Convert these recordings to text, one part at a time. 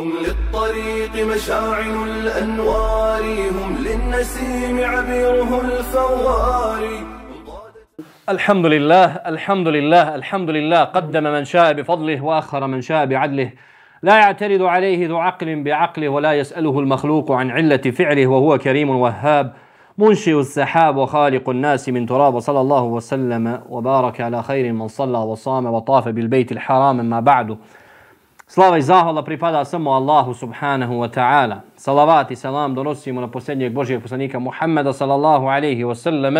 هم للطريق مشاعل الأنوار هم للنسيم عبيره الفوار. الحمد لله الحمد لله الحمد لله قدم من شاء بفضله وأخر من شاء بعدله. لا يعترض عليه ذو عقل بعقله ولا يسأله المخلوق عن علة فعله وهو كريم وهاب منشئ السحاب وخالق الناس من تراب. صلى الله وسلم وبارك على خير من صلى وصام وطاف بالبيت الحرام ما بعد. Slava i zahvala pripada samo Allahu subhanahu wa ta'ala. Salavat i salam donosimo na posljednjeg Božijeg poslanika Muhammeda sallallahu alaihi wa sallam,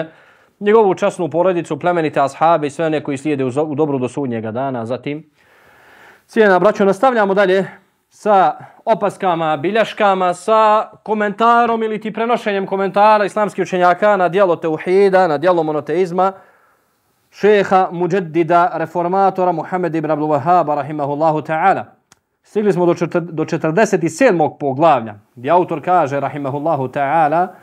njegovu časnu porodicu, plemenite ashabe i sve one koji slijede u dobru do sudnjega dana. Zatim, cijena braćo, nastavljamo dalje sa opaskama, biljaškama, sa komentarom ili ti prenošenjem komentara islamskih učenjaka na dijelo teuhida, na dijelo monoteizma, šeha, muđedida, reformatora Muhammed ibn Abdul Wahaba, rahimahullahu ta'ala. Stigli smo do, četir, do 47. poglavlja, gdje autor kaže, rahimahullahu ta'ala,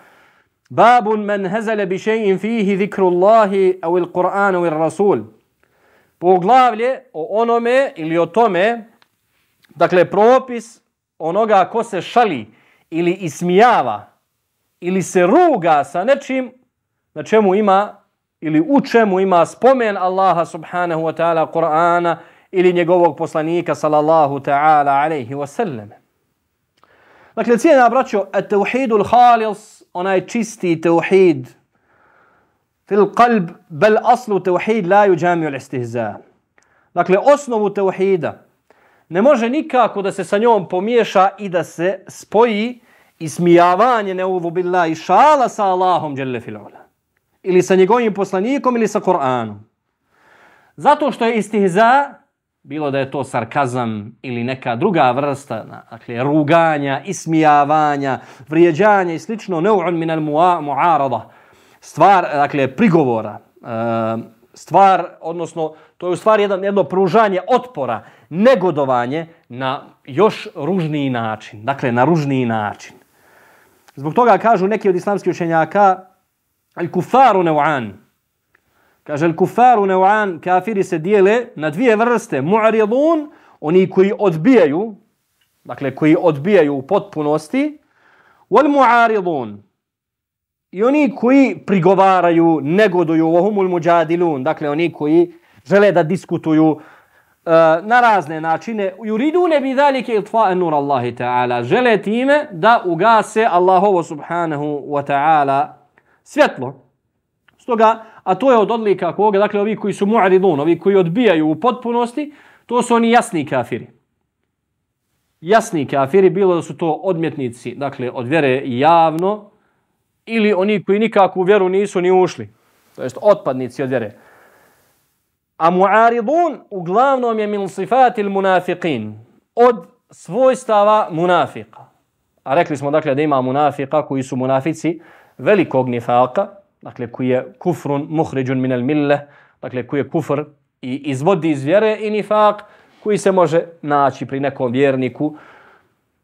Babun men hezele bi še'in fihi zikrullahi au il Qur'anu il Rasul. Poglavlje o onome ili o tome, dakle propis onoga ko se šali ili ismijava ili se ruga sa nečim na čemu ima ili u čemu ima spomen Allaha subhanahu wa ta'ala Kur'ana ili njegovog poslanika sallallahu ta'ala alaihi wa sallam. Dakle, cijena braćo, et tevhidul halis, onaj čisti tevhid, fil qalb, bel aslu tevhid la ju džamiju l'istihza. Dakle, osnovu tevhida ne može nikako da se sa njom pomiješa i da se spoji ismijavanje neuvu billah i šala sa Allahom dželle fil. Ili sa njegovim poslanikom ili sa Kur'anom. Zato što je istihza bilo da je to sarkazam ili neka druga vrsta, dakle, ruganja, ismijavanja, vrijeđanja i slično, neu'un min al mu'arada, stvar, dakle, prigovora, e, stvar, odnosno, to je u stvari jedno, jedno pružanje otpora, negodovanje na još ružniji način, dakle, na ružniji način. Zbog toga kažu neki od islamskih učenjaka, al kufaru neu'an, Kaže, el kufaru neu'an, kafiri se dijele na dvije vrste. Mu'aridun, oni koji odbijaju, dakle, koji odbijaju u potpunosti. Wal mu'aridun, i oni koji prigovaraju, negoduju, vohumul muđadilun, dakle, oni koji žele da diskutuju uh, na razne načine. Yuridune bi dhalike iltfa'a nur Allahi ta'ala. Žele time da ugase Allahovo subhanahu wa ta'ala svjetlo. Stoga, a to je od odlika koga, dakle, ovi koji su mu'aridun, ovi koji odbijaju u potpunosti, to su oni jasni kafiri. Jasni kafiri, bilo da su to odmjetnici, dakle, od vjere javno, ili oni koji nikako u vjeru nisu ni ušli. To jest otpadnici od vjere. A mu'aridun uglavnom je min sifatil munafiqin. Od svojstava munafika. A rekli smo dakle da ima munafika koji su munafici velikog nifaka, dakle koji je kufrun muhriđun minel mille, dakle koji je kufr i izvodi iz vjere i nifak koji se može naći pri nekom vjerniku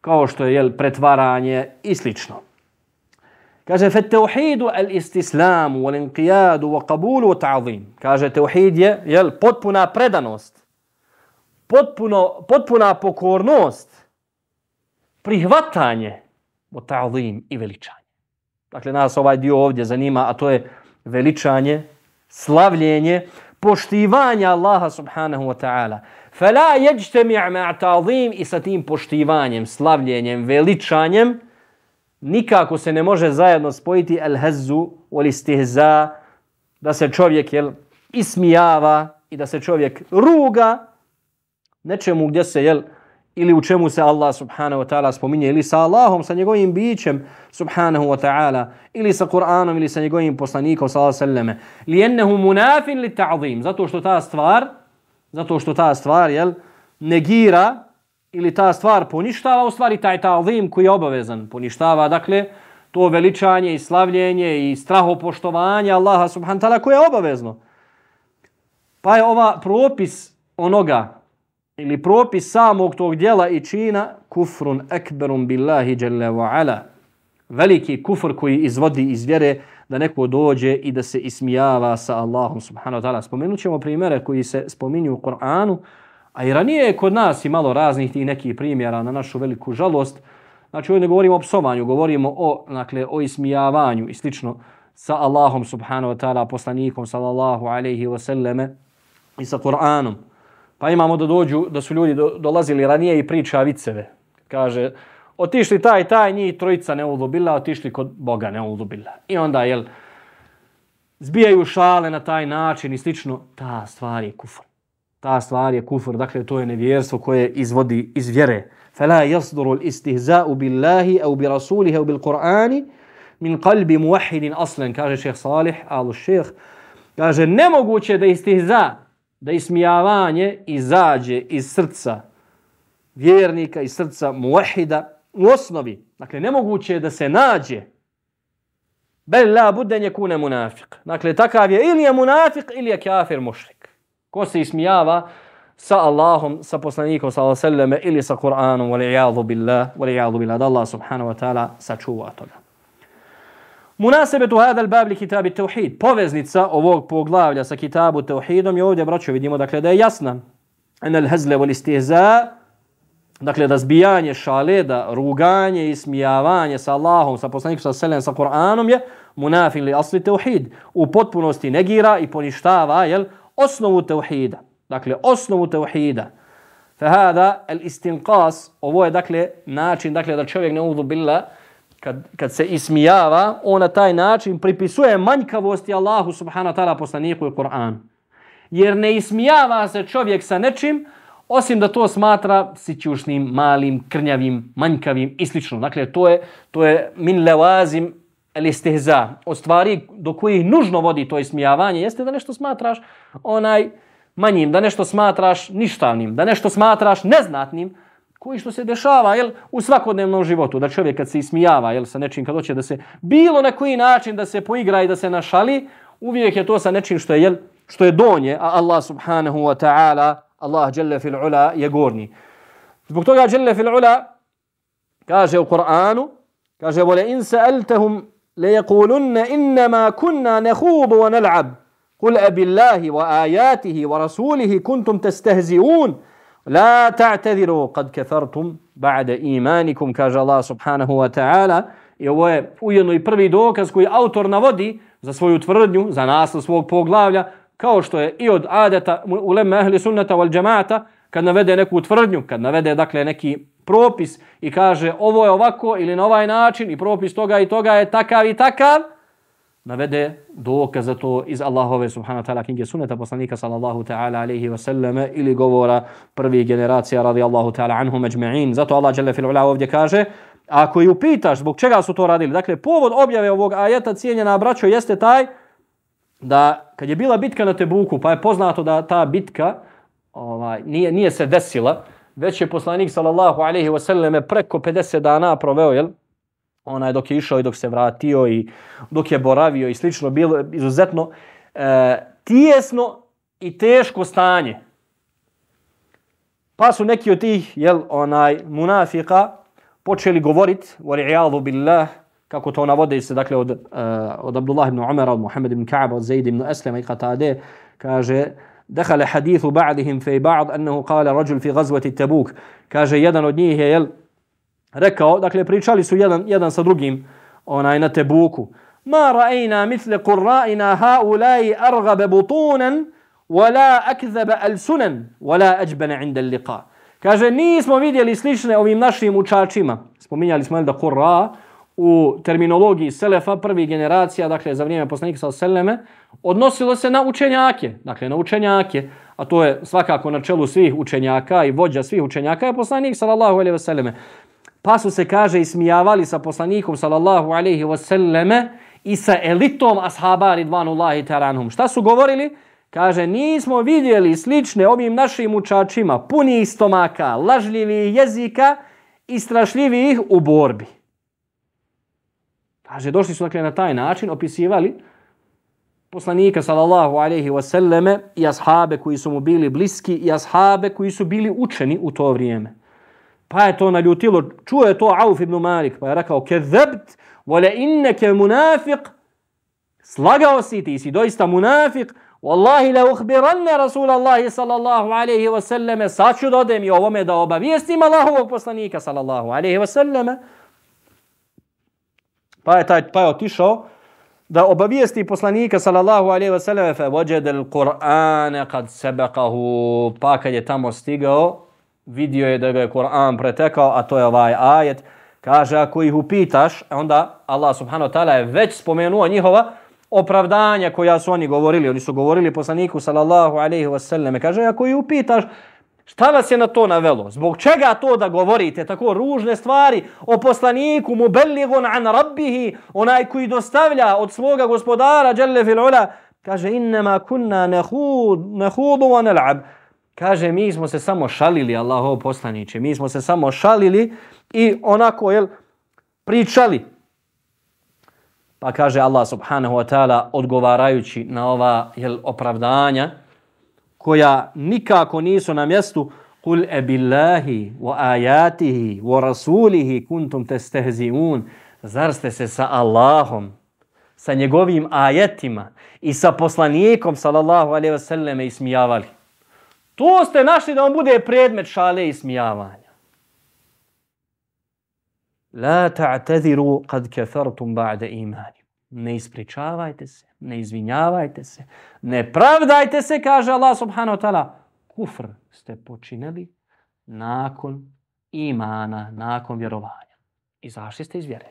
kao što je jel, pretvaranje i slično. Kaže, fe teuhidu al istislamu, wal inqijadu, wa qabulu, wa ta'zim. Kaže, teuhid je jel, potpuna predanost, potpuno, potpuna pokornost, prihvatanje, wa ta'zim i veličanje. Dakle, nas ovaj dio ovdje zanima, a to je veličanje, slavljenje, poštivanje Allaha subhanahu wa ta'ala. Fela jeđte mi'ma ta'zim i sa tim poštivanjem, slavljenjem, veličanjem, nikako se ne može zajedno spojiti el hezu wal istihza, da se čovjek jel, ismijava i da se čovjek ruga nečemu gdje se jel, ili u čemu se Allah subhanahu wa ta'ala spominje, ili sa Allahom, sa njegovim bićem subhanahu wa ta'ala, ili sa Kur'anom, ili sa njegovim poslanikom sallallahu sallame. li ennehu munafin li ta'zim, zato što ta stvar, zato što ta stvar, jel, negira, ili ta stvar poništava, u stvari taj ta'zim koji je obavezan, poništava, dakle, to veličanje i slavljenje i strahopoštovanje Allaha subhanahu wa ta'ala koje je obavezno. Pa je ova propis onoga ili propis samog tog djela i čina kufrun ekberum billahi jalla wa ala. Veliki kufr koji izvodi iz vjere da neko dođe i da se ismijava sa Allahom subhanahu wa ta'ala. Spomenut ćemo primjere koji se spominju u Koranu, A i ranije je kod nas imalo raznih tih nekih primjera na našu veliku žalost. Znači ovdje ne govorimo o psovanju, govorimo o, dakle, o ismijavanju i slično sa Allahom subhanahu wa ta'ala, poslanikom sallallahu alaihi wa sallame i sa Kur'anom. Pa imamo da dođu, da su ljudi do, dolazili ranije i priča viceve. Kaže, otišli taj, taj, njih trojica ne ulubila, otišli kod Boga ne ulubila. I onda, jel, zbijaju šale na taj način i slično. Ta stvar je kufr. Ta stvar je kufr, dakle, to je nevjerstvo koje izvodi iz vjere. فلا يصدر الاستهزاء بالله أو برسوله أو بالقرآن min qalbi muwahhidin aslan kaže šejh Salih al šejh kaže nemoguće da istihza da ismijavanje izađe iz srca vjernika iz srca muahida u osnovi. Dakle nemoguće je da se nađe. Bel la budden kune munafiq. Dakle takav je ili je munafik ili je kafir mušrik. Ko se ismijava sa Allahom, sa poslanikom, sa Allahom, ili sa Kur'anom, vali i'adu billah, vali i'adu billah, da Allah subhanahu wa ta'ala sačuva toga. Munasebetu hada al-bab kitabi teuhid. Poveznica ovog poglavlja sa kitabu tauhidom je ovdje, braćo, vidimo dakle da je jasna. Enel hezle vol istihza, dakle da zbijanje šale, da ruganje i smijavanje sa Allahom, sa poslanikom, sa selem, sa Kur'anom je munafin li asli tauhid. U potpunosti negira i poništava jel, osnovu tauhida. Dakle, osnovu tauhida. Fe hada al-istinqas, ovo je dakle način dakle da čovjek ne udu billah, kad, kad se ismijava, on na taj način pripisuje manjkavosti Allahu subhanahu wa ta'ala poslaniku i Kur'an. Jer ne ismijava se čovjek sa nečim, osim da to smatra sićušnim, malim, krnjavim, manjkavim i slično. Dakle, to je, to je min levazim ili stehza. Od stvari do kojih nužno vodi to ismijavanje, jeste da nešto smatraš onaj manjim, da nešto smatraš ništavnim, da nešto smatraš neznatnim, koji što se dešava jel, u svakodnevnom životu, da čovjek kad se ismijava jel, sa nečim, kad hoće da se bilo na koji način da se poigra i da se našali, uvijek je to sa nečim što je, jel, što je donje, a Allah subhanahu wa ta'ala, Allah jalla fil ula je gorni. Zbog toga jalla fil ula kaže u Kur'anu, kaže, vole in sa'altahum le jekulunne innama kunna nehubu wa nal'ab, kul abillahi wa ajatihi La ta'tadiru kad kafartum ba'da imanikum kaže Allah subhanahu wa ta'ala. I ovo je ujedno i prvi dokaz koji autor navodi za svoju tvrdnju, za naslov svog poglavlja, kao što je i od adeta ulema ehli sunnata wal jamaata kad navede neku tvrdnju, kad navede dakle neki propis i kaže ovo je ovako ili na ovaj način i propis toga i toga je takav i takav, navede dokaz za to iz Allahove subhanahu wa ta'ala knjige suneta poslanika sallallahu ta'ala alaihi wa sallam ili govora prvi generacija radijallahu ta'ala anhu međme'in. Zato Allah jalla fil ula ovdje kaže ako ju pitaš zbog čega su to radili, dakle povod objave ovog ajeta cijenjena braćo jeste taj da kad je bila bitka na Tebuku pa je poznato da ta bitka ovaj, nije, nije se desila, već je poslanik sallallahu alaihi wa sallam preko 50 dana proveo, jel, onaj dok je išao i dok se vratio i dok je boravio i slično bilo izuzetno e, tijesno i teško stanje. Pa su neki od tih jel, onaj munafika počeli govoriti wali'iyadu billah kako to navode se dakle od, uh, od Abdullah ibn Umara, od Muhammed ibn Ka'ba, od Zaid ibn Aslama i Qatade kaže دخل حديث بعضهم في بعض أنه قال رجل في غزوة التبوك kaže jedan od njih je jel, rekao, dakle pričali su jedan, jedan sa drugim onaj na Tebuku. Ma ra'ina misle qurra'ina ha'ulai argabe butunan wala akzaba alsunan wala ajbana inda liqa. Kaže, nismo vidjeli slične ovim našim učačima. Spominjali smo da Qurra u terminologiji Selefa, prvi generacija, dakle za vrijeme poslanika sa Seleme, odnosilo se na učenjake. Dakle, na učenjake, a to je svakako na čelu svih učenjaka i vođa svih učenjaka, je poslanik sallallahu alaihi wa pa su se, kaže, ismijavali sa poslanikom, sallallahu alaihi wasallame, i sa elitom ashaba ridvanullahi taranhum. Šta su govorili? Kaže, nismo vidjeli slične ovim našim učačima, puni stomaka, lažljivi jezika i strašljivih u borbi. Kaže, došli su dakle na taj način, opisivali poslanika sallallahu alaihi wasallame i ashabe koji su mu bili bliski i ashabe koji su bili učeni u to vrijeme. Pa je to naljutilo, čuo je to Auf ibn Malik, pa je rekao, kezebt, vole inneke munafiq, slagao si ti, si doista munafiq, Wallahi la uhbiranne Rasulallahi sallallahu alaihi wa sallame, sad ću dodem i ovome da obavijestim Allahovog poslanika sallallahu alaihi wa sallame. Pa je, taj, pa je otišao da obavijesti poslanika sallallahu alaihi wa sallame fe vođede l-Qur'ane kad sebekahu, pa kad je tamo stigao, vidio je da ga je Kur'an pretekao, a to je ovaj ajet, kaže ako ih upitaš, e onda Allah subhanahu wa ta'ala je već spomenuo njihova opravdanja koja su oni govorili. Oni su govorili poslaniku sallallahu alaihi wasallam. Kaže ako ih upitaš, Šta vas je na to navelo? Zbog čega to da govorite tako ružne stvari o poslaniku mubelligun an rabbihi, onaj koji dostavlja od svoga gospodara, dželle fil ula, kaže innama kunna nehudu wa nel'ab. Kaže, mi smo se samo šalili, Allahov poslaniće, mi smo se samo šalili i onako, jel, pričali. Pa kaže Allah subhanahu wa ta'ala, odgovarajući na ova, jel, opravdanja, koja nikako nisu na mjestu, Kul e billahi wa ajatihi wa rasulihi kuntum te. Zar ste se sa Allahom, sa njegovim ajetima i sa poslanikom sallallahu alaihi wa sallam ismijavali? To ste našli da on bude predmet šale i smijavanja. La ta'tadiru kad kefartum ba'da imani. Ne ispričavajte se, ne izvinjavajte se, ne pravdajte se, kaže Allah subhanahu wa ta'ala. Kufr ste počinili nakon imana, nakon vjerovanja. I ste iz vjere.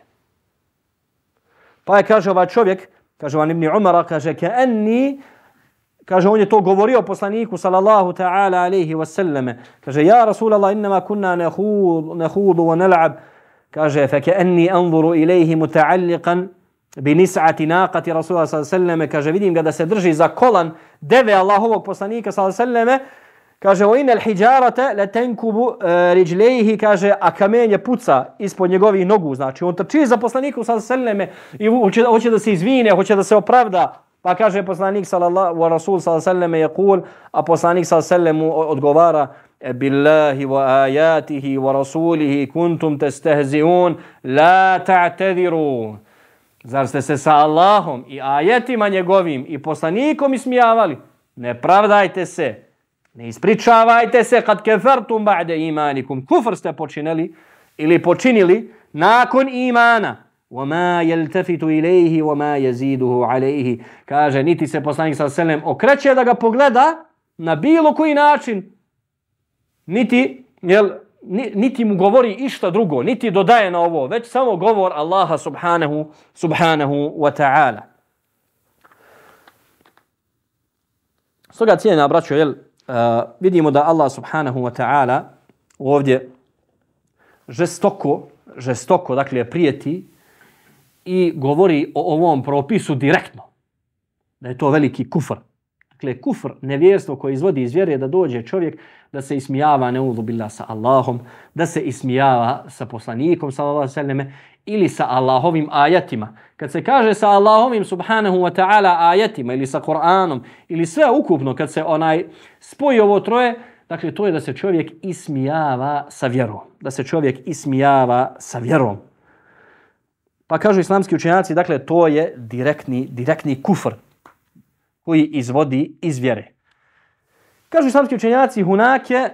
Pa je, kaže ovaj čovjek, kaže van ibn Umara, kaže, ke enni kaže on je to govorio poslaniku sallallahu ta'ala alejhi ve selleme kaže ja Rasulallah, inma kunna nahud nahud wa nal'ab. Kaže fa ka'anni anzuru ilayhi muta'alliqan bi nis'ati naqati rasulullah sallallahu alejhi ve selleme kaže vidim ga da se drži za kolan deve Allahovog poslanika sallallahu alejhi ve selleme kaže wa inal hijarata la tankubu uh, rijlayhi. Kaže a kamenje puca ispod njegovih nogu. Znači on trči za poslaniku sallallahu alejhi ve selleme i hoće hoće da se izvine hoće da se opravda. Pa kaže poslanik sallallahu wa rasul sallallahu alejhi ve sellem a poslanik sallallahu alejhi ve odgovara e billahi wa ayatihi wa rasulihi kuntum tastehzi'un la ta'tadiru Zar ste se sa Allahom i ajetima njegovim i poslanikom ismijavali? Ne pravdajte se, ne ispričavajte se kad kefertum ba'de imanikum. Kufr ste počinili ili počinili nakon imana. وما يلتفت إليه وما يزيده عليه kaže niti se poslanik sa selem okreće da ga pogleda na bilo koji način niti jel niti mu govori išta drugo niti dodaje na ovo već samo govor Allaha subhanahu subhanahu wa ta'ala Stoga cijena braćo jel uh, vidimo da Allah subhanahu wa ta'ala ovdje žestoko žestoko dakle prijeti i govori o ovom propisu direktno. Da je to veliki kufr. Dakle, kufr, nevjerstvo koje izvodi iz vjere da dođe čovjek da se ismijava neudubila sa Allahom, da se ismijava sa poslanikom sallallahu sallam ili sa Allahovim ajatima. Kad se kaže sa Allahovim subhanahu wa ta'ala ajatima ili sa Kur'anom ili sve ukupno kad se onaj spoji ovo troje, dakle to je da se čovjek ismijava sa vjerom. Da se čovjek ismijava sa vjerom. Pa kažu islamski učenjaci, dakle, to je direktni, direktni kufr koji izvodi iz vjere. Kažu islamski učenjaci, hunake,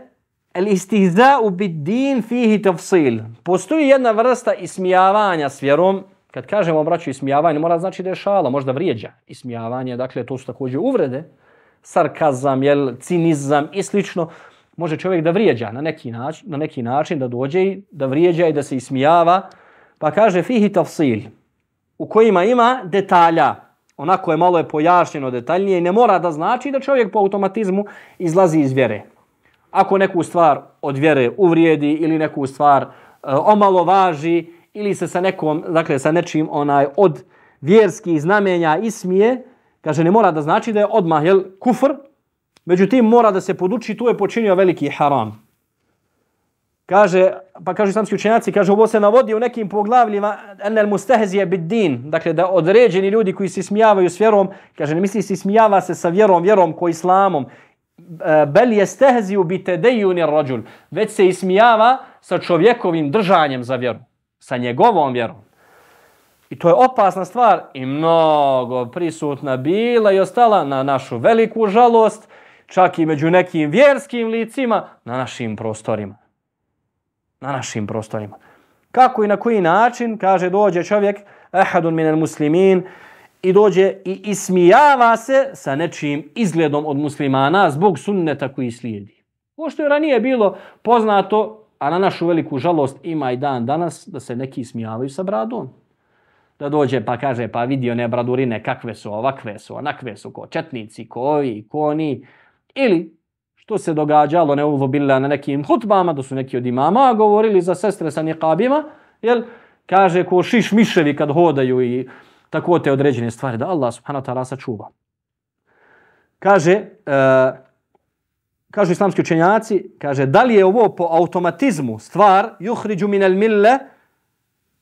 el istihza'u bid din fihi tafsil. Postoji jedna vrsta ismijavanja s vjerom. Kad kažemo, braću, ismijavanje, mora znači da je šala, možda vrijeđa. Ismijavanje, dakle, to su također uvrede. Sarkazam, jel, cinizam i slično. Može čovjek da vrijeđa na neki način, na neki način da dođe i da vrijeđa i da se ismijava. Pa kaže fihi tafsil u kojima ima detalja. Onako je malo je pojašnjeno detaljnije i ne mora da znači da čovjek po automatizmu izlazi iz vjere. Ako neku stvar od vjere uvrijedi ili neku stvar eh, e, omalo važi ili se sa nekom, dakle sa nečim onaj od vjerskih znamenja ismije, kaže ne mora da znači da je odmah jel, kufr, međutim mora da se poduči tu je počinio veliki haram. Kaže, pa kaže islamski učenjaci, kaže ovo se navodi u nekim poglavljima enel mustehzije bid din, dakle da određeni ljudi koji se smijavaju s vjerom, kaže ne misli se smijava se sa vjerom, vjerom ko islamom, e, bel je stehziju bite dejuni rođul, već se ismijava sa čovjekovim držanjem za vjeru, sa njegovom vjerom. I to je opasna stvar i mnogo prisutna bila i ostala na našu veliku žalost, čak i među nekim vjerskim licima na našim prostorima. Na našim prostorima. Kako i na koji način, kaže, dođe čovjek, ahadun minel muslimin, i dođe i ismijava se sa nečim izgledom od muslimana zbog sunneta koji slijedi. Ovo što je ranije bilo poznato, a na našu veliku žalost ima i dan danas, da se neki ismijavaju sa bradom. Da dođe pa kaže, pa vidi one bradurine, kakve su, ovakve su, onakve su, ko četnici, ko ovi, ko oni. Ili, što se događalo, ne bila na nekim hutbama, da su neki od imama govorili za sestre sa niqabima, jel, kaže, ko šiš miševi kad hodaju i tako te određene stvari, da Allah subhanahu wa ta'ala sačuva. Kaže, e, kažu islamski učenjaci, kaže, da li je ovo po automatizmu stvar, juhriđu minel mille,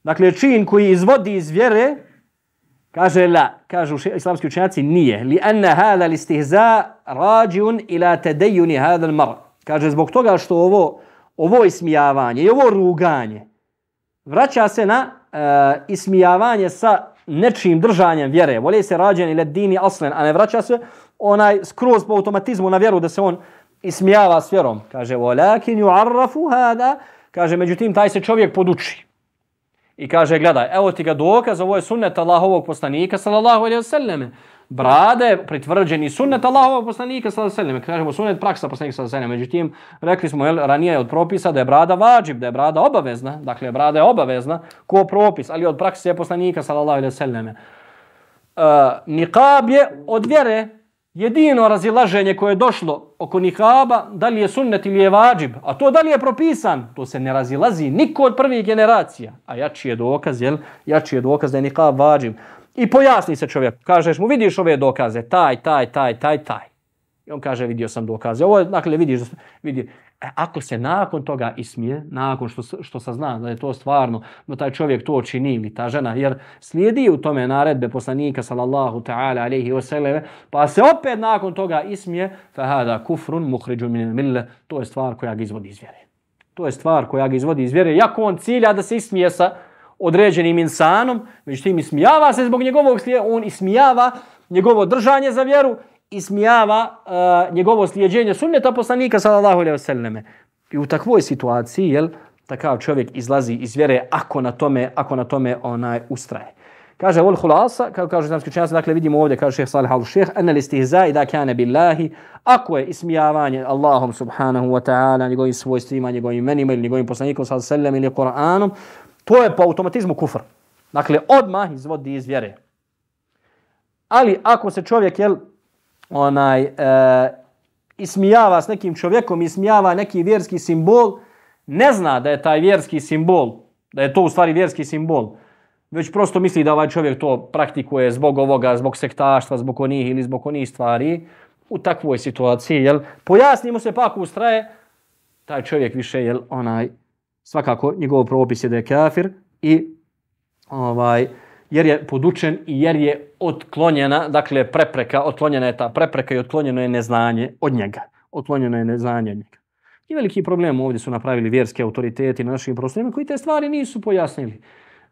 dakle, čin koji izvodi iz vjere, kaže, la, kažu islamski učenjaci, nije. Li anna hada li stihza rađun ila tedejuni hada mar. Kaže, zbog toga što ovo, ovo ismijavanje i ovo ruganje vraća se na uh, ismijavanje sa nečim držanjem vjere, volje se rađen ili dini aslen, a ne vraća se onaj skroz po automatizmu na vjeru da se on ismijava s vjerom. Kaže, volakin ju'arrafu hada, kaže, međutim, taj se čovjek poduči. I kaže, gledaj, evo ti ga dokaz, ovo je sunnet Allahovog poslanika, sallallahu alaihi wa sallam brade, pritvrđeni sunnet Allahovog poslanika sallallahu alaihi wasallam. sellem. Kažemo sunnet praksa poslanika sallallahu alaihi wasallam. Međutim, rekli smo jel, ranije od propisa da je brada vađib, da je brada obavezna. Dakle, brada je obavezna ko propis, ali od prakse poslanika sallallahu alaihi wasallam. sellem. Uh, niqab je od vjere jedino razilaženje koje je došlo oko nikaba, da li je sunnet ili je vađib, a to da li je propisan, to se ne razilazi niko od prvih generacija. A jači je dokaz, jel? Jači je dokaz da je nikab vađib. I pojasni se čovjek, kažeš mu, vidiš ove dokaze, taj, taj, taj, taj, taj. I on kaže, vidio sam dokaze. Ovo je, dakle, vidiš, vidi. E, ako se nakon toga ismije, nakon što, što sazna da je to stvarno, da taj čovjek to čini ili ta žena, jer slijedi u tome naredbe poslanika, sallallahu ta'ala, alaihi wasallam, pa se opet nakon toga ismije, fa hada kufrun muhriđu min mille, to je stvar koja ga izvodi iz vjere. To je stvar koja ga izvodi iz vjere. Jako on cilja da se ismije sa, određenim insanom, međutim ismijava se zbog njegovog slijeda, on ismijava njegovo držanje za vjeru, ismijava uh, njegovo slijedženje sunneta poslanika sallallahu alejhi ve selleme. I u takvoj situaciji, jel, takav čovjek izlazi iz vjere ako na tome, ako na tome onaj ustraje. Kaže vol khulasa, kao kaže islamski učenjaci, dakle vidimo ovdje kaže Šejh Salih al-Šejh, an al-istihza idha kana billahi, ako je ismijavanje Allahom subhanahu wa ta'ala, njegovim svojstvima, njegovim imenima ili njegovim poslanikom sallallahu alejhi ve ili Koranom, To je po automatizmu kufr. Dakle, odmah izvodi iz vjere. Ali ako se čovjek, jel, onaj, e, ismijava s nekim čovjekom, ismijava neki vjerski simbol, ne zna da je taj vjerski simbol, da je to u stvari vjerski simbol, već prosto misli da ovaj čovjek to praktikuje zbog ovoga, zbog sektaštva, zbog onih ili zbog onih stvari, u takvoj situaciji, jel, pojasni mu se pa ako ustraje, taj čovjek više, jel, onaj, svakako njegov propis je da je kafir i ovaj jer je podučen i jer je otklonjena, dakle prepreka, otklonjena je ta prepreka i otklonjeno je neznanje od njega. Otklonjeno je neznanje od njega. I veliki problem ovdje su napravili vjerske autoriteti na našim prostorima koji te stvari nisu pojasnili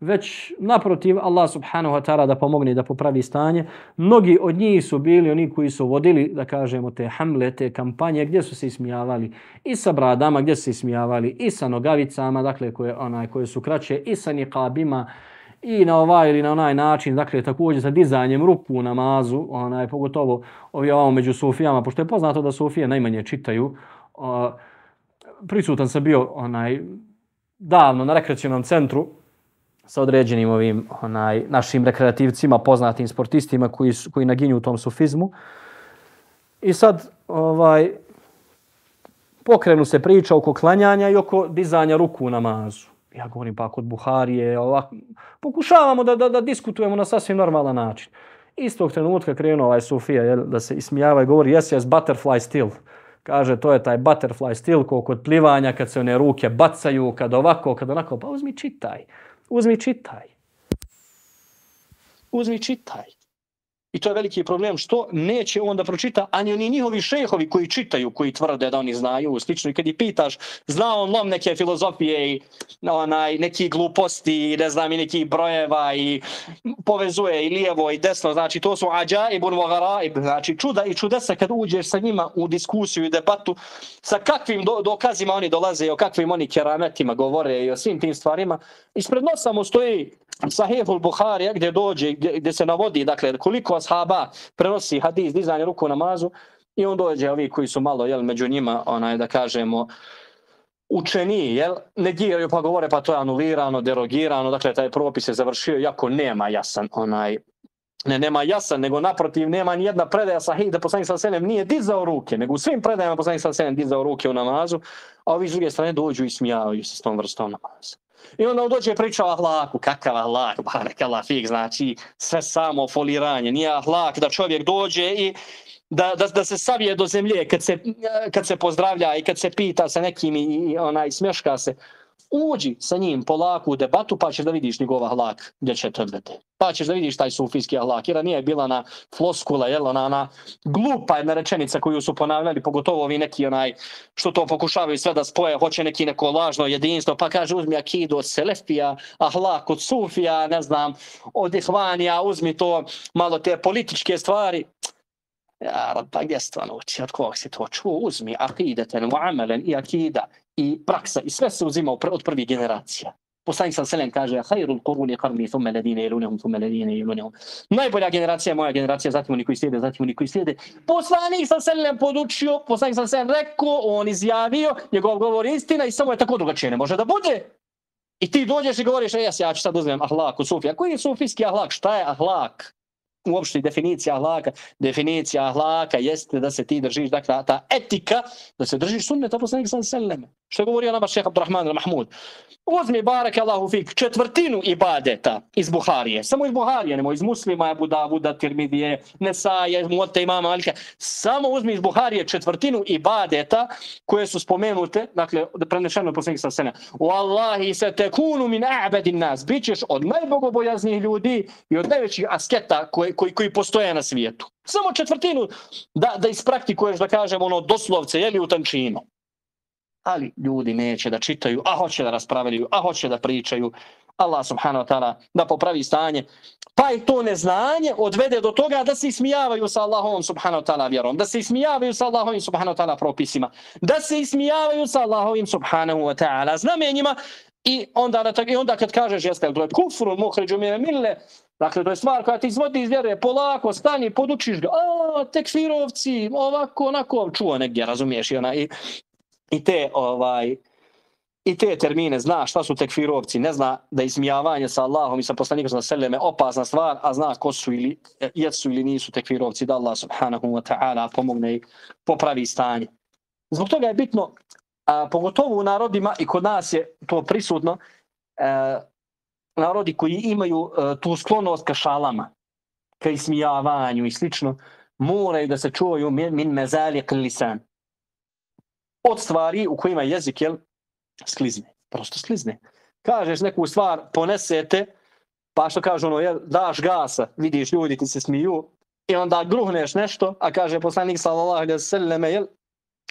već naprotiv Allah subhanahu wa ta'ala da pomogne da popravi stanje. Mnogi od njih su bili oni koji su vodili, da kažemo, te hamle, te kampanje gdje su se ismijavali i sa bradama, gdje su se ismijavali i sa nogavicama, dakle, koje, onaj, koje su kraće, i sa niqabima, i na ovaj ili na onaj način, dakle, također sa dizanjem ruku u namazu, onaj, pogotovo ovi ovamo među sufijama, pošto je poznato da sufije najmanje čitaju, o, prisutan sam bio onaj davno na rekreacionom centru, sa određenim ovim onaj našim rekreativcima, poznatim sportistima koji su, koji naginju u tom sufizmu. I sad ovaj pokrenu se priča oko klanjanja i oko dizanja ruku u namazu. Ja govorim pa kod Buharije, ovako, pokušavamo da, da, da diskutujemo na sasvim normalan način. Istog trenutka krenuo ovaj Sufija jel, da se ismijava i govori yes, yes, butterfly still. Kaže, to je taj butterfly still ko kod plivanja kad se one ruke bacaju, kad ovako, kad onako, pa uzmi čitaj. Uzmi čitaj. Uzmi čitaj. I to je veliki problem što neće on da pročita, ani oni njihovi šehovi koji čitaju, koji tvrde da oni znaju, slično. I kad ih pitaš, zna on lom neke filozofije i onaj, neki gluposti, ne znam, i neki brojeva i povezuje i lijevo i desno. Znači, to su ađa i bun Znači, čuda i čudesa kad uđeš sa njima u diskusiju i debatu, sa kakvim do, dokazima oni dolaze i o kakvim oni kerametima govore i o svim tim stvarima. Ispred nosa mu stoji Sahihul Buharija gdje dođe, gdje, gdje se navodi, dakle, koliko ashaba prenosi hadis, dizanje ruku namazu, i on dođe, ovi koji su malo, jel, među njima, onaj, da kažemo, učeni, jel, negiraju pa govore pa to je anulirano, derogirano, dakle, taj propis je završio, jako nema jasan, onaj, ne, nema jasan, nego naprotiv, nema ni jedna predaja sahih da poslanik sa selem nije dizao ruke, nego u svim predajama poslanik sa selem dizao ruke u namazu, a ovi s druge strane dođu i smijavaju se s tom vrstom namaza. I onda on dođe priča o ahlaku, kakav ahlak, barek fik, znači sve samo foliranje, nije ahlak da čovjek dođe i da, da, da se savije do zemlje kad se, kad se pozdravlja i kad se pita sa nekim i, i onaj smješka se. Uđi sa njim polako u debatu pa ćeš da vidiš njegov ahlak gdje će te odvede. Pa ćeš da vidiš taj sufijski ahlak. Jer nije bila na floskula, jel, ona, ona glupa jedna rečenica koju su ponavljali, pogotovo ovi neki onaj, što to pokušavaju sve da spoje, hoće neki neko lažno jedinstvo, pa kaže uzmi akidu od Selefija, ahlak od Sufija, ne znam, od Ihvanija, uzmi to malo te političke stvari. Ja, pa gdje stvarno uči, od kog si to čuo, uzmi akideten, muamelen i akida i praksa i sve se uzima od prvih generacija. Poslanik sam selem kaže, hajrul kuruni karni thumme ledine ilunihum, thumme ledine ilunihum. Najbolja generacija je moja generacija, zatim oni koji slijede, zatim oni koji slijede. Poslanik sam selem podučio, poslanik sam selem rekao, on izjavio, njegov govor istina i samo je tako drugačije, ne može da bude. I ti dođeš i govoriš, e, jes, ja ću sad uzmem ahlak u sufija. Koji je sufijski ahlak? Šta je ahlak? uopšte definicija ahlaka, definicija ahlaka jeste da se ti držiš, dakle, ta etika, da se držiš sunneta poslanika sallallahu alejhi ve sellem. Što je govorio nama šeha Abdurrahman al-Mahmud. Uzmi barek Allahu fik četvrtinu ibadeta iz Buharije. Samo iz Buharije, nemoj iz Muslima, Abu Davuda, Tirmidije, Nesaje, Muatta imama Malika. Samo uzmi iz Buharije četvrtinu ibadeta koje su spomenute, dakle, prenešeno poslanik sallallahu sasena. Wallahi se tekunu min a'badin nas. Bićeš od najbogobojaznijih ljudi i od najvećih asketa koji koji, koji postoje na svijetu. Samo četvrtinu da, da ispraktikuješ, da kažem, ono, doslovce, jeli u tančinu. Ali ljudi neće da čitaju, a hoće da raspravljaju, a hoće da pričaju. Allah subhanahu wa ta'ala da popravi stanje. Pa i to neznanje odvede do toga da se ismijavaju sa Allahom subhanahu wa ta'ala vjerom, da se ismijavaju sa Allahovim subhanahu wa ta'ala propisima, da se ismijavaju sa Allahovim subhanahu wa ta'ala znamenjima i onda, na, i onda kad kažeš jeste li to je kufru, muhriđu mire mille, Dakle, to je stvar koja ti izvodi iz vjere, polako, stani, podučiš ga, a, tekfirovci, ovako, onako, čuo negdje, razumiješ, i, ona, i, i te, ovaj, i te termine, zna šta su tekfirovci, ne zna da ismijavanje sa Allahom i sa poslanikom sa seleme opasna stvar, a zna ko su ili, e, jesu ili nisu tekfirovci, da Allah subhanahu wa ta'ala pomogne i popravi stanje. Zbog toga je bitno, a, pogotovo u narodima i kod nas je to prisutno, a, narodi koji imaju a, tu sklonost ka šalama, ka ismijavanju i slično, moraju da se čuvaju min, min mezali lisan Od stvari u kojima jezik je sklizne. Prosto sklizne. Kažeš neku stvar, ponesete, pa što kaže ono, jel, daš gasa, vidiš ljudi ti se smiju, i onda gruhneš nešto, a kaže poslanik sallallahu alaihi wa sallam, jel,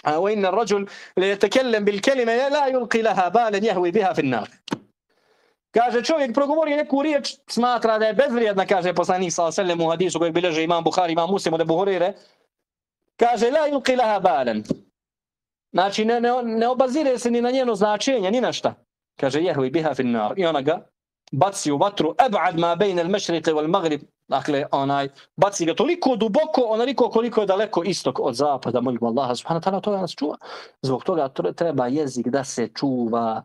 وإن الرجل ليتكلم بالكلمة لا يلقي لها بالا يهوي بها في النار Kaže, čovjek progovori neku riječ, smatra da je bezvrijedna, kaže poslanik sa oselem u hadisu kojeg bileže imam Buhari, imam Muslim od Ebu Hurire. Kaže, la yulqi laha balen. Znači, ne, ne, ne obazire se ni na njeno značenje, ni na šta. Kaže, jehvi biha fin nar. I ona ga baci u vatru, eb'ad ma bejne il mešrike wal magrib. Dakle, onaj, baci ga toliko duboko, onoliko koliko je daleko istok od zapada. Molimo Allaha, subhanahu ta'ala, toga nas čuva. Zbog toga treba jezik da se čuva.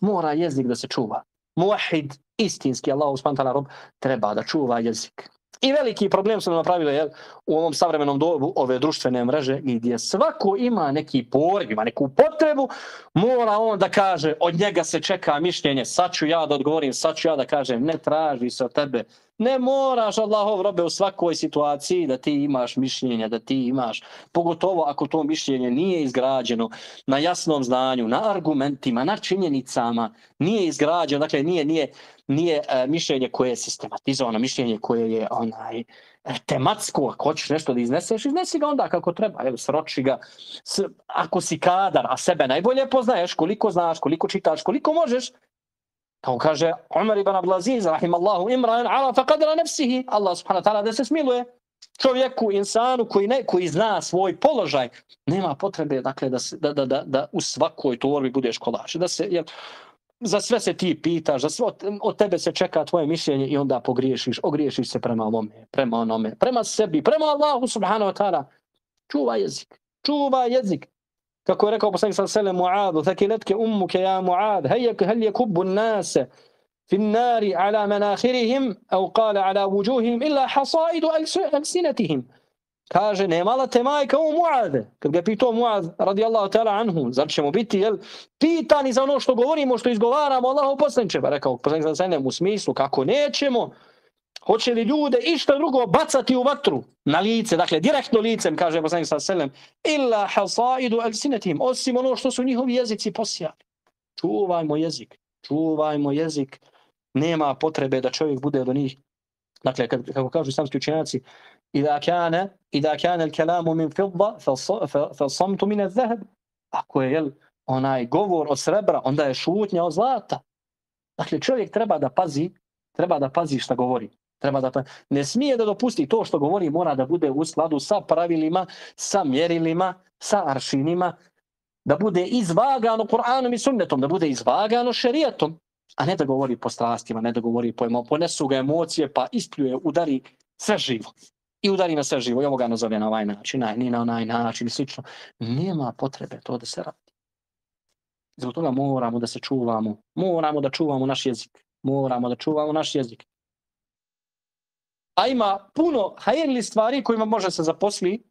Mora jezik da se čuva muahid, istinski Allah subhanahu ta'ala rob, treba da čuva jezik. I veliki problem su napravili jel, u ovom savremenom dobu ove društvene mreže gdje svako ima neki poriv, ima neku potrebu, mora on da kaže od njega se čeka mišljenje, sad ću ja da odgovorim, sad ću ja da kažem, ne traži se od tebe. Ne moraš Allahov robe u svakoj situaciji da ti imaš mišljenje, da ti imaš, pogotovo ako to mišljenje nije izgrađeno na jasnom znanju, na argumentima, na činjenicama, nije izgrađeno, dakle nije, nije, nije uh, mišljenje koje je sistematizovano, mišljenje koje je onaj e, tematsko, ako hoćeš nešto da izneseš, iznesi ga onda kako treba. Evo, sroči ga. S, ako si kadar, a sebe najbolje poznaješ, koliko znaš, koliko čitaš, koliko možeš, kao kaže Umar ibn Abdulaziz, rahimallahu imran, arafa faqadra nefsihi, Allah subhanahu wa ta'ala da se smiluje čovjeku, insanu koji, ne, koji zna svoj položaj, nema potrebe dakle, da, se, da, da, da, da u svakoj torbi budeš kolač. Da se, jel, za sve se ti pitaš, za sve, od, od tebe se čeka tvoje mišljenje i onda pogriješiš, ogriješiš se prema ovome, prema onome, prema sebi, prema Allahu subhanahu wa ta'ala. Čuva jezik, čuva jezik. Kako je rekao poslanik sallallahu alejhi ve sellem Muad, "Thakilatke ummuke ya Muad, hayyak hal yakubbu an-nas fi an-nar ala manakhirihim aw qala ala wujuhihim illa hasaidu alsinatihim." Kaže, nemala te majka u Muad. Kad ga pitao Muad, radijallahu ta'ala anhu, zar ćemo biti, jel, pitani za ono što govorimo, što izgovaramo, Allahu poslaniče. Pa rekao, poslanik za alejhi u smislu, kako nećemo, Hoće li ljude išta drugo bacati u vatru na lice, dakle direktno licem, kaže poslanik sa selem, illa hasaidu alsinatim, osim ono što su njihovi jezici posijali. Čuvajmo jezik, čuvajmo jezik. Nema potrebe da čovjek bude do njih. Dakle, kad, kako kažu islamski učenjaci, إذا كان إذا كان الكلام من min fidda, من الذهب min zahab. Ako je jel, onaj govor od srebra, onda je šutnja od zlata. Dakle, čovjek treba da pazi, treba da pazi šta govori. Treba da pa ne smije da dopusti to što govori mora da bude u skladu sa pravilima, sa mjerilima, sa aršinima, da bude izvagano Kur'anom i sunnetom, da bude izvagano šerijatom, a ne da govori po strastima, ne da govori po emo, ponesu ga emocije, pa ispljuje, udari sve živo. I udari na sve živo, i ovo ga nazove na ovaj način, ni na onaj način i slično. Nema potrebe to da se radi. Zbog toga moramo da se čuvamo, moramo da čuvamo naš jezik, moramo da čuvamo naš jezik a ima puno hajirli stvari kojima može se zaposli,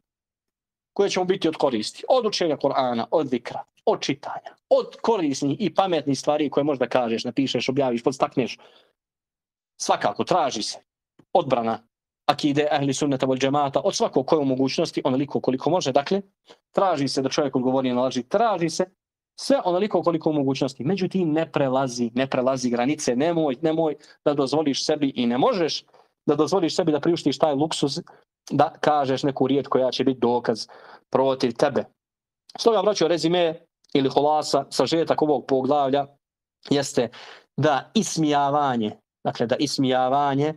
koje će mu biti od koristi. Od učenja Korana, od vikra, od čitanja, od korisnih i pametnih stvari koje možda kažeš, napišeš, objaviš, podstakneš. Svakako, traži se odbrana akide ahli sunneta vol džemata od svakog koje u mogućnosti, onoliko koliko može. Dakle, traži se da čovjek odgovori na laži, traži se sve onoliko koliko u mogućnosti. Međutim, ne prelazi, ne prelazi granice, nemoj, nemoj da dozvoliš sebi i ne možeš da dozvoliš sebi da priuštiš taj luksuz, da kažeš neku riječ koja će biti dokaz protiv tebe. Stoga vraću rezime ili holasa, sažetak ovog poglavlja, jeste da ismijavanje, dakle da ismijavanje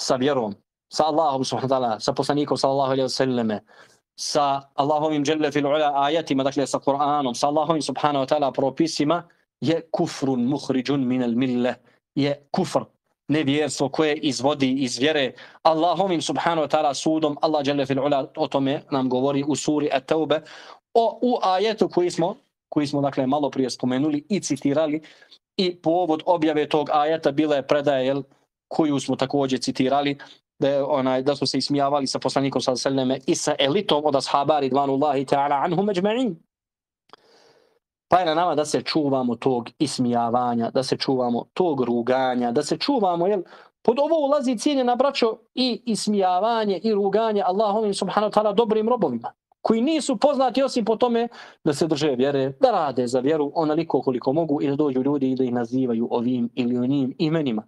sa vjerom, sa Allahom subhanahu wa ta'ala, sa poslanikom sallallahu alaihi wa sallame, sa Allahovim dželle fil ula ajatima, dakle sa Kur'anom, sa Allahovim subhanahu wa ta'ala propisima, je kufrun muhriđun minel mille, je kufr, nevjerstvo koje izvodi iz vjere Allahovim subhanahu wa ta'ala sudom. Allah dželle fil ula o tome nam govori u suri At-Taube. O u ajetu koji smo koji smo dakle malo prije spomenuli i citirali i povod objave tog ajeta bila je predaja jel, koju smo također citirali da je onaj da su se ismijavali sa poslanikom sallallahu alejhi i sa elitom od ashaba ridvanullahi ta'ala anhum ejma'in Pa je na nama da se čuvamo tog ismijavanja, da se čuvamo tog ruganja, da se čuvamo, jel, pod ovo ulazi cijenjena braćo i ismijavanje i ruganje Allahovim subhanahu ta'ala dobrim robovima, koji nisu poznati osim po tome da se drže vjere, da rade za vjeru onoliko koliko mogu i da dođu ljudi i da ih nazivaju ovim ili onim imenima.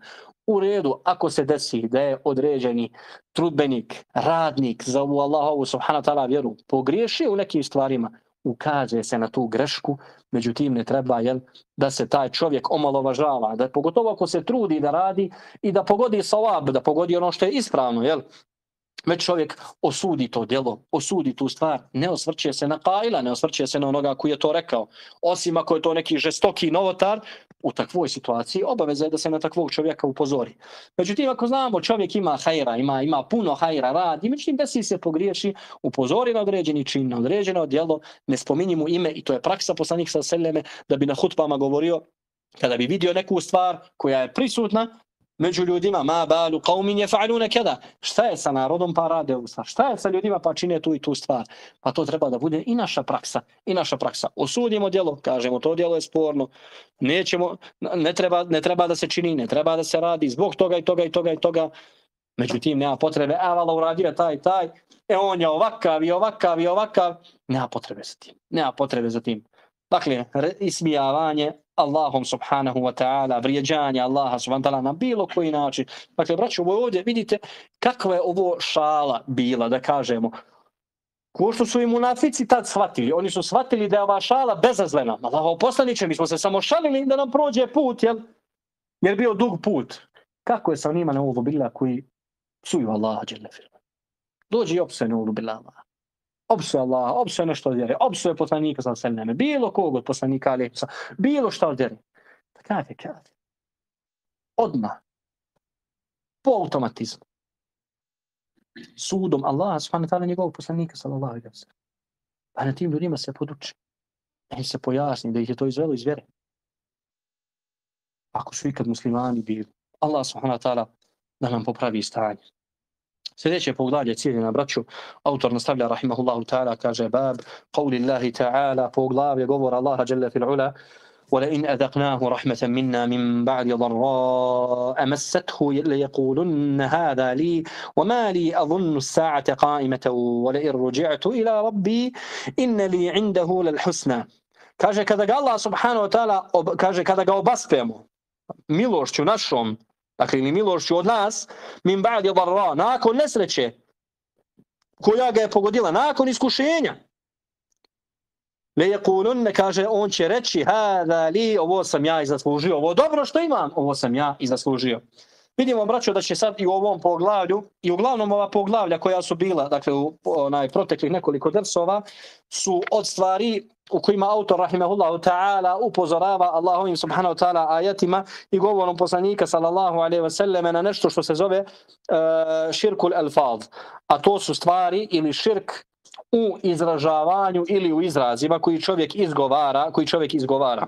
U redu, ako se desi da je određeni trudbenik, radnik za ovu Allahovu subhanahu ta'ala vjeru pogriješio u nekim stvarima, ukaže se na tu grešku, međutim ne treba jel, da se taj čovjek omalovažava, da pogotovo ako se trudi da radi i da pogodi salab, da pogodi ono što je ispravno, jel, već čovjek osudi to djelo, osudi tu stvar, ne osvrće se na Kaila, ne osvrće se na onoga koji je to rekao. Osim ako je to neki žestoki novotar, u takvoj situaciji obaveza je da se na takvog čovjeka upozori. Međutim, ako znamo čovjek ima hajra, ima, ima puno hajra, radi, međutim, desi se pogriješi, upozori na određeni čin, na određeno djelo, ne spominji mu ime i to je praksa poslanik sa seleme da bi na hutbama govorio kada bi vidio neku stvar koja je prisutna, među ljudima, ma balu qaumin yaf'aluna kada. Šta je sa narodom pa rade u stvar? Šta je sa ljudima pa čine tu i tu stvar? Pa to treba da bude i naša praksa. I naša praksa. Osudimo djelo, kažemo to djelo je sporno. Nećemo, ne treba, ne treba da se čini, ne treba da se radi zbog toga i toga i toga i toga. Međutim, nema potrebe, e, a vala uradio taj taj, e on je ovakav i ovakav i ovakav. Nema potrebe za tim. Nema potrebe za tim. Dakle, ismijavanje Allahom subhanahu wa ta'ala, vrijeđanje Allaha subhanahu wa ta'ala na bilo koji način. Dakle, braću, ovo ovdje vidite kakva je ovo šala bila, da kažemo. Ko što su i munafici tad shvatili. Oni su shvatili da je ova šala bezazlena. Allaho poslaniće, mi smo se samo šalili da nam prođe put, jel? Jer bio dug put. Kako je sa njima na ovo bila koji psuju Allaha, dželle firma. Dođi i opsuje na bila Allaha. Opsuje Allaha, opsuje ono nešto od vjere, opsuje poslanika sa selneme, bilo kog od poslanika Alepsa, bilo šta od vjere. Pa kada kada? Odmah. Po automatizmu sudom Allaha subhanahu wa ta'ala njegovog poslanika sallallahu alejhi ve sellem. Pa na tim ljudima se poduči. Da im se pojasni da ih je to izvelo iz vjere. Ako su ikad muslimani bili, Allah subhanahu wa ta'ala da nam popravi stanje. Sljedeće poglavlje cijeljena braću, autor nastavlja rahimahullahu ta'ala, kaže bab, qavli Allahi ta'ala, poglavlje govora Allaha jalla fil ula, ولئن أذقناه رحمة منا من بعد ضراء مسته ليقولن هذا لي وما لي أظن الساعة قائمة ولئن رجعت إلى ربي إن لي عنده للحسنى kaže kada ga Allah subhanahu wa ta'ala kaže kada ga obaspemo milošću našom dakle ili milošću od nas min ba'di barra, nakon nesreće koja ga je pogodila nakon iskušenja Le je kulun, ne kaže, on će reći, hada li, ovo sam ja i zaslužio, ovo dobro što imam, ovo sam ja i zaslužio. Vidimo, braćo, da će sad i u ovom poglavlju, i uglavnom ova poglavlja koja su bila, dakle, u onaj, proteklih nekoliko drsova, su od stvari u kojima autor, rahimehullahu ta'ala, upozorava Allahovim, subhanahu ta'ala, ajatima i govorom poslanika, sallallahu alaihi ve selleme na nešto što se zove uh, širkul alfaz. A to su stvari ili širk u izražavanju ili u izrazima koji čovjek izgovara, koji čovjek izgovara.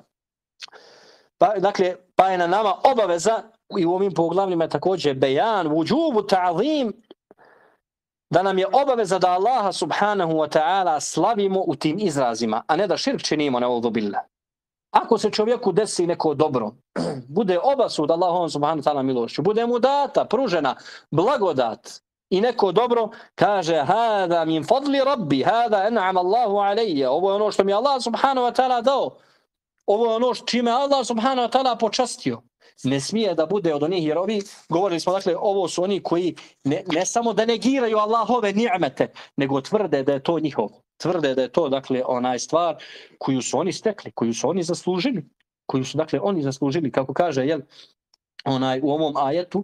Pa, dakle, pa je na nama obaveza i u ovim poglavljima je također bejan, vuđubu ta'zim, da nam je obaveza da Allaha subhanahu wa ta'ala slavimo u tim izrazima, a ne da širk činimo na ovu billah. Ako se čovjeku desi neko dobro, bude obasud Allahom subhanahu wa ta'ala milošću, bude mu data, pružena blagodat, i neko dobro kaže hada min fadli rabbi hada en'am Allahu alayya. Ovo je ono što mi Allah subhanahu wa ta'ala dao. Ovo je ono čime Allah subhanahu wa ta'ala počastio ne smije da bude od onih jer ovi govorili smo dakle ovo su oni koji ne, ne samo da negiraju Allahove ni'mete nego tvrde da je to njihovo tvrde da je to dakle onaj stvar koju su oni stekli koju su oni zaslužili koju su dakle oni zaslužili kako kaže jel onaj u ovom ajetu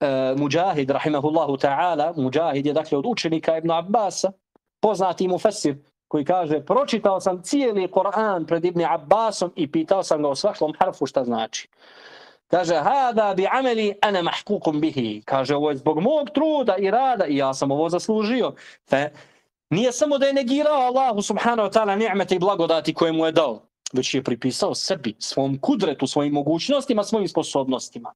e, Mujahid, rahimahullahu ta'ala, Mujahid je dakle od učenika Ibn Abbasa, poznati mu Fesir, koji kaže, pročitao sam cijeli Koran pred Ibn Abbasom i pitao sam ga o svakom harfu šta znači. Kaže, hada bi ameli ana mahkukum bihi. Kaže, ovo je zbog mog truda i rada i ja sam ovo zaslužio. Fe, nije samo da je negirao Allahu subhanahu wa ta'ala ni'mete i blagodati koje mu je dao, već je pripisao sebi, svom kudretu, svojim mogućnostima, svojim sposobnostima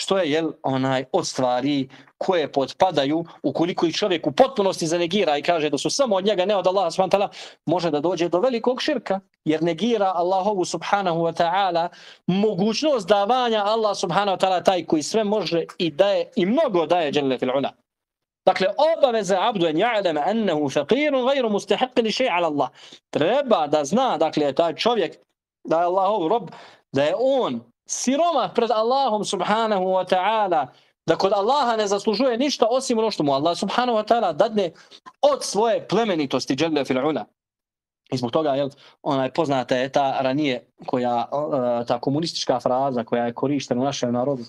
što je jel, onaj od stvari koje potpadaju ukoliko i čovjek u potpunosti zanegira i kaže da su samo od njega ne od Allaha subhanahu wa ta'ala može da dođe do velikog širka jer negira Allahovu subhanahu wa ta'ala mogućnost davanja Allah subhanahu wa ta'ala taj koji sve može i daje i mnogo daje dželle fil ula Dakle, obaveza abdu en ja'lem ennehu faqirun gajru mustahiq li še'a ala Allah. Treba da zna, dakle, taj čovjek, da je Allahov rob, da je on siroma pred Allahom subhanahu wa ta'ala, da kod Allaha ne zaslužuje ništa osim ono što mu Allah subhanahu wa ta'ala dadne od svoje plemenitosti dželle fil ula. I zbog toga, jel, ona je poznata je ta ranije, koja, e, ta komunistička fraza koja je korištena u našem narodu,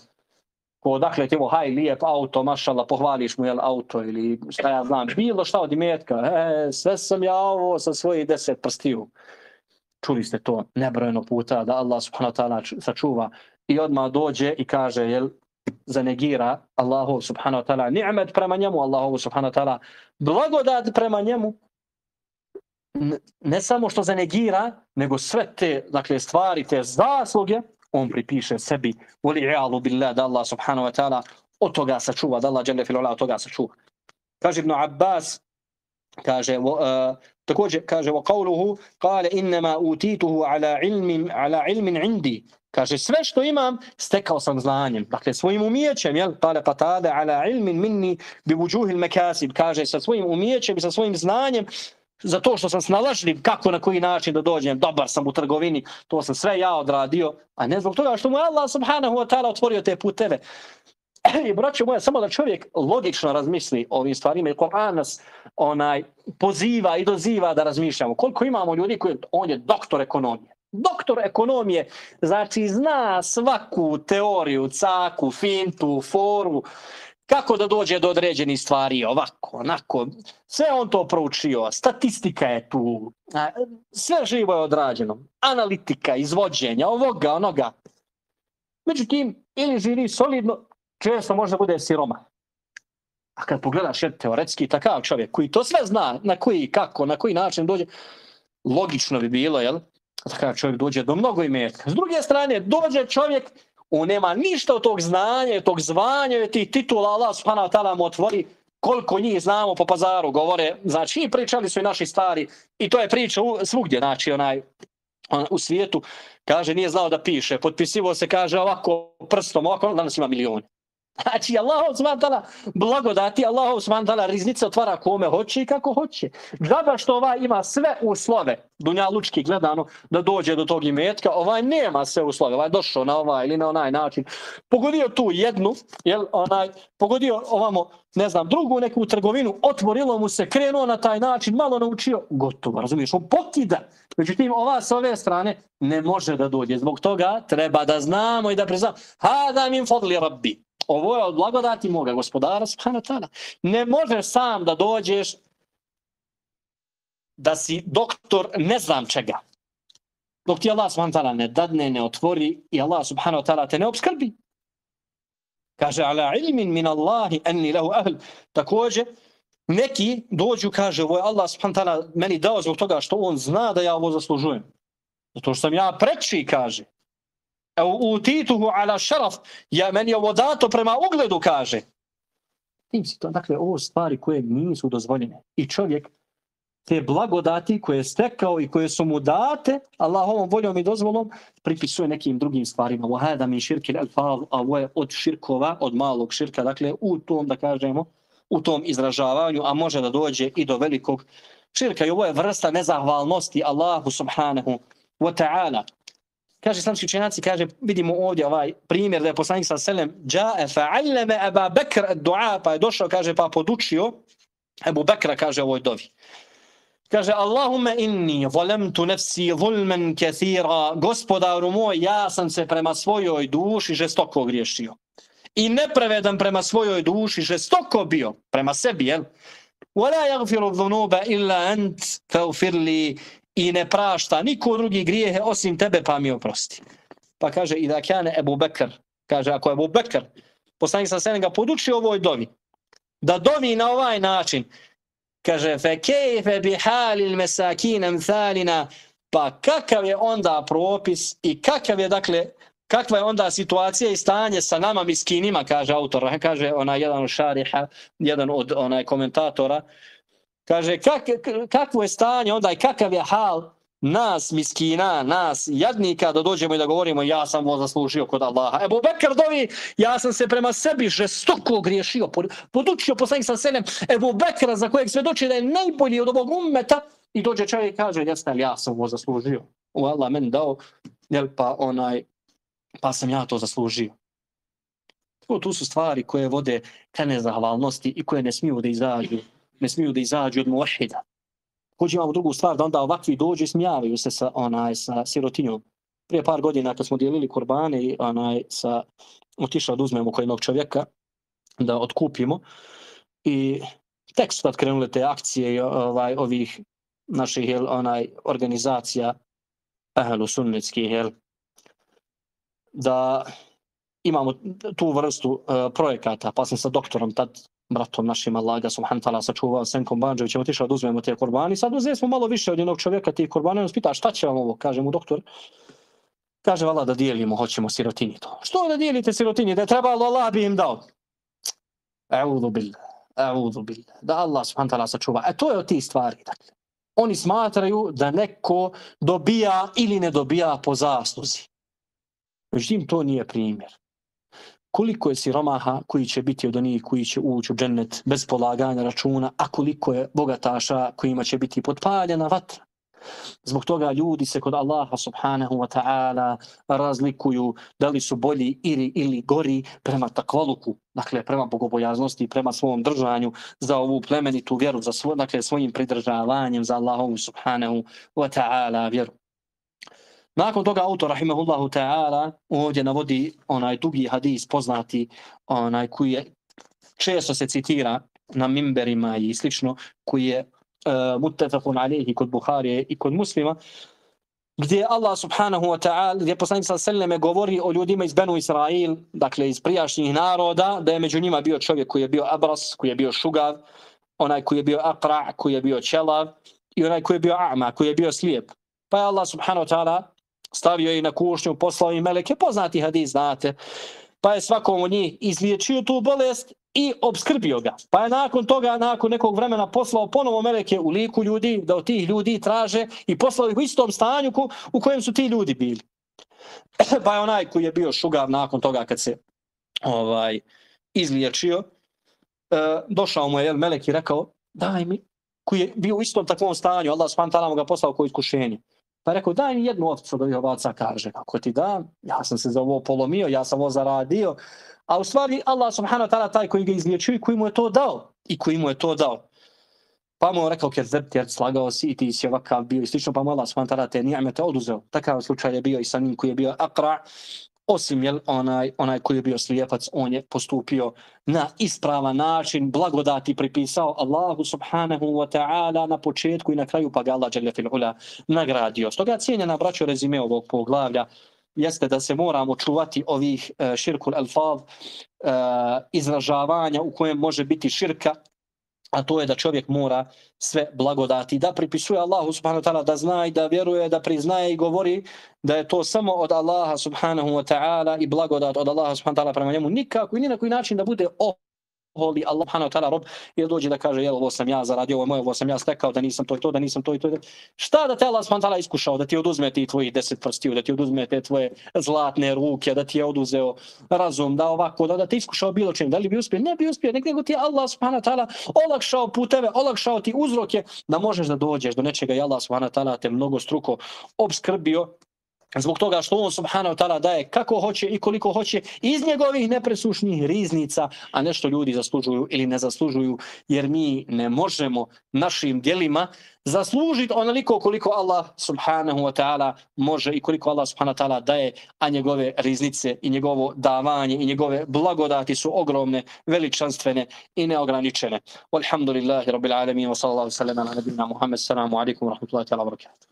ko dakle ti haj lijep auto, mašala, pohvališ mu jel auto ili šta ja znam, bilo šta od imetka, e, sve sam ja ovo sa svojih deset prstiju čuli ste to nebrojeno puta da Allah subhanahu wa ta'ala sačuva i odmah dođe i kaže jel zanegira Allahu subhanahu wa ta'ala ni'met prema njemu Allahu subhanahu wa ta'ala blagodat prema njemu. Ne samo što zanegira nego sve te dakle stvari te zasluge on pripiše sebi. Voli i'alu billah da Allah subhanahu wa ta'ala od toga sačuva da Allah dželle fil od toga sačuva. Kaže ibn Abbas kaže uh, takođe kaže wa qawluhu qala inma utituhu ala ilmin ala ilmin indi. Kaže sve što imam stekao sam znanjem dakle svojim umijećem jel? Qala qatada ala ilmin minni bi wujuhil makasib. Kaže sa svojim umijećem i sa svojim znanjem za to što sam snalažljiv kako na koji način da dođem, dobar sam u trgovini, to sam sve ja odradio, a ne zbog toga što mu Allah subhanahu wa ta'ala otvorio te puteve. I braćo moje, samo da čovjek logično razmisli o ovim stvarima i Koran nas onaj, poziva i doziva da razmišljamo. Koliko imamo ljudi koji, on je doktor ekonomije. Doktor ekonomije, znači zna svaku teoriju, caku, fintu, foru, kako da dođe do određenih stvari, ovako, onako. Sve on to proučio, statistika je tu, sve živo je odrađeno. Analitika, izvođenja, ovoga, onoga. Međutim, ili živi solidno, često možda bude siroma. A kad pogledaš je teoretski takav čovjek koji to sve zna, na koji, kako, na koji način dođe, logično bi bilo, jel? Takav čovjek dođe do mnogo imetka. S druge strane, dođe čovjek, on nema ništa od tog znanja, tog zvanja, ti titula, Allah subhanahu wa ta'ala mu otvori, koliko njih znamo po pazaru, govore, znači i pričali su i naši stari, i to je priča svugdje, znači onaj, on, u svijetu, kaže, nije znao da piše, potpisivo se, kaže, ovako prstom, ovako, danas ima milijone. Znači, Allah smantala blagodati, Allah smantala riznice otvara kome hoće i kako hoće. Džaba što ova ima sve uslove, Dunja Lučki gledano, da dođe do tog imetka, ovaj nema sve uslove, ovaj došao na ovaj ili na onaj način. Pogodio tu jednu, jel, onaj, pogodio ovamo, ne znam, drugu neku trgovinu, otvorilo mu se, krenuo na taj način, malo naučio, gotovo, razumiješ, on pokida. Međutim, ova s ove strane ne može da dođe. Zbog toga treba da znamo i da priznamo, Hada min fadli rabbi ovo je od blagodati moga gospodara subhanahu ta'ala. Ne možeš sam da dođeš da si doktor ne znam čega. Dok ti Allah subhanahu ta'ala ne dadne, ne otvori i Allah subhanahu ta'ala te ne obskrbi. Kaže, ala ilmin min Allahi enni lehu ahl. Također, neki dođu, kaže, ovo je Allah subhanahu ta'ala meni dao zbog toga što on zna da ja ovo zaslužujem. Zato što sam ja preči, kaže u tituhu ala šaraf, ja meni ovo dato prema ugledu kaže. Tim si to, dakle, ovo stvari koje nisu dozvoljene. I čovjek te blagodati koje je stekao i koje su mu date, Allahovom voljom i dozvolom, pripisuje nekim drugim stvarima. Wahada min širkil alfal, a ovo je od širkova, od malog širka, dakle, u tom, da kažemo, u tom izražavanju, a može da dođe i do velikog širka. I ovo je vrsta nezahvalnosti Allahu subhanahu wa ta'ala. Kaže islamski učenjaci, kaže, vidimo ovdje ovaj primjer da je poslanik sa selem džae fa'alleme Eba Bekr dua, pa je došao, kaže, pa podučio Ebu Bekra, kaže ovoj dovi. Kaže, Allahume inni volemtu nefsi zulmen kethira, gospodaru moj, ja sam se prema svojoj duši žestoko griješio. I neprevedan prema svojoj duši žestoko bio, prema sebi, jel? Vala jagfiru dhunuba illa ant feufirli i ne prašta niko drugi grijehe osim tebe pa mi oprosti. Pa kaže, i da kjane Ebu Bekr, kaže, ako je Ebu Bekr, poslanik sa ga podučio ovoj dovi, da dovi na ovaj način, kaže fe kejfe bi halil mesakin amthalina, pa kakav je onda propis i kakav je dakle kakva je onda situacija i stanje sa nama miskinima, kaže autor, kaže ona jedan od šariha, jedan od onaj komentatora, Kaže, kak, kakvo je stanje onda i kakav je hal nas, miskina, nas, jadnika, da dođemo i da govorimo ja sam ovo zaslužio kod Allaha. Ebu Bekr dovi, ja sam se prema sebi žestoko griješio, podučio poslanik sa senem Ebu Bekra za kojeg svedoči da je najbolji od ovog ummeta i dođe čovjek i kaže, jesna ja sam ovo zaslužio. U Allah men dao, jel pa onaj, pa sam ja to zaslužio. To, tu su stvari koje vode ka nezahvalnosti i koje ne smiju da izađu ne smiju da izađu od muahida. Hoće imamo drugu stvar, da onda ovakvi dođu i smijavaju se sa, onaj, sa sirotinjom. Prije par godina kad smo dijelili kurbane i onaj, sa, otišao da uzmemo kod jednog čovjeka da otkupimo i tek su tad krenule te akcije i ovaj, ovih naših jel, onaj, organizacija ehlu sunnetskih, jel, da imamo tu vrstu uh, projekata, pa sam sa doktorom tad bratom našim Allaga subhanahu ta'ala sačuvao Senkom Banđevićem, otišao da uzmemo te korbani. Sad uzeli smo malo više od jednog čovjeka tih korbana i on spita šta će vam ovo, kaže mu doktor. Kaže vala da dijelimo, hoćemo sirotini to. Što da dijelite sirotini, da je trebalo Allah bi im dao. Eudu billah, eudu billah, da Allah subhanahu ta'ala sačuva. E to je od tih stvari, dakle. Oni smatraju da neko dobija ili ne dobija po zasluzi. Međutim, to nije primjer koliko je siromaha koji će biti od onih koji će ući u džennet bez polaganja računa, a koliko je bogataša kojima će biti potpaljena vatra. Zbog toga ljudi se kod Allaha subhanahu wa ta'ala razlikuju da li su bolji ili, ili gori prema takvaluku, dakle prema bogobojaznosti, prema svom držanju za ovu plemenitu vjeru, za svo, dakle svojim pridržavanjem za Allahom subhanahu wa ta'ala vjeru. Nakon toga autor rahimahullahu ta'ala ovdje navodi onaj dugi hadis poznati onaj koji je često se citira na mimberima i slično koji je e, uh, muttefakun alihi kod Buharije i kod muslima gdje Allah subhanahu wa ta'ala gdje poslanik sa seleme govori o ljudima iz Benu Israil dakle iz prijašnjih naroda da je među njima bio čovjek koji je bio abras koji je bio šugav onaj koji je bio akra koji je bio čelav i onaj koji je bio a'ma koji je bio slijep. Pa je Allah subhanahu wa ta'ala stavio je na kušnju, poslao im meleke, poznati hadis, znate. Pa je svakom od njih izliječio tu bolest i obskrbio ga. Pa je nakon toga, nakon nekog vremena poslao ponovo meleke u liku ljudi, da od tih ljudi traže i poslao ih u istom stanju u kojem su ti ljudi bili. pa je onaj koji je bio šugav nakon toga kad se ovaj izliječio, e, došao mu je jel, melek i rekao, daj mi, koji je bio u istom takvom stanju, Allah s.a. mu ga poslao koji iskušenje. Pa rekao, daj mi jednu ovcu od ovih ovaca, kaže, kako ti da, ja sam se za ovo polomio, ja sam ovo zaradio, a u stvari Allah subhanahu wa ta'ala taj koji ga izliječio i koji mu je to dao, i koji mu je to dao. Pa mu je rekao, ker zeb jer slagao si i ti si ovakav bio i slično, pa mu Allah subhanahu wa ta'ala te nijemete oduzeo. Takav slučaj je bio i sa njim koji je bio akra, osim jel, onaj, onaj koji je bio slijepac, on je postupio na ispravan način, blagodati pripisao Allahu subhanahu wa ta'ala na početku i na kraju, pa ga Allah jale fil ula nagradio. Stoga cijenjena braćo rezime ovog poglavlja, jeste da se moramo čuvati ovih uh, širkul alfav, uh, e, izražavanja u kojem može biti širka, a to je da čovjek mora sve blagodati da pripisuje Allahu subhanahu wa ta'ala da zna i da vjeruje da priznaje i govori da je to samo od Allaha subhanahu wa ta'ala i blagodat od Allaha subhanahu wa ta'ala prema njemu. Nikako i ni na koji način da bude voli Allah subhanahu wa ta'ala rob jer dođe da kaže jel ovo sam ja zaradio, ovo je moje, ovo sam ja stekao, da nisam to i to, da nisam to i to. Šta da te Allah subhanahu wa ta'ala iskušao, da ti oduzme ti tvoji deset prstiju, da ti oduzme te tvoje zlatne ruke, da ti je oduzeo razum, da ovako, da, da te iskušao bilo čim, da li bi uspio? Ne bi uspio, nek nego ti je Allah subhanahu wa ta'ala olakšao puteve, olakšao ti uzroke da možeš da dođeš do nečega i Allah subhanahu wa ta'ala te mnogo struko obskrbio zbog toga što on subhanahu ta'ala daje kako hoće i koliko hoće iz njegovih nepresušnih riznica, a nešto ljudi zaslužuju ili ne zaslužuju, jer mi ne možemo našim dijelima zaslužiti onoliko koliko Allah subhanahu wa ta'ala može i koliko Allah subhanahu wa ta'ala daje, a njegove riznice i njegovo davanje i njegove blagodati su ogromne, veličanstvene i neograničene. Walhamdulillahi rabbil alamin wa sallallahu sallam ala nabina Muhammed, salamu alaikum wa rahmatullahi wa barakatuh.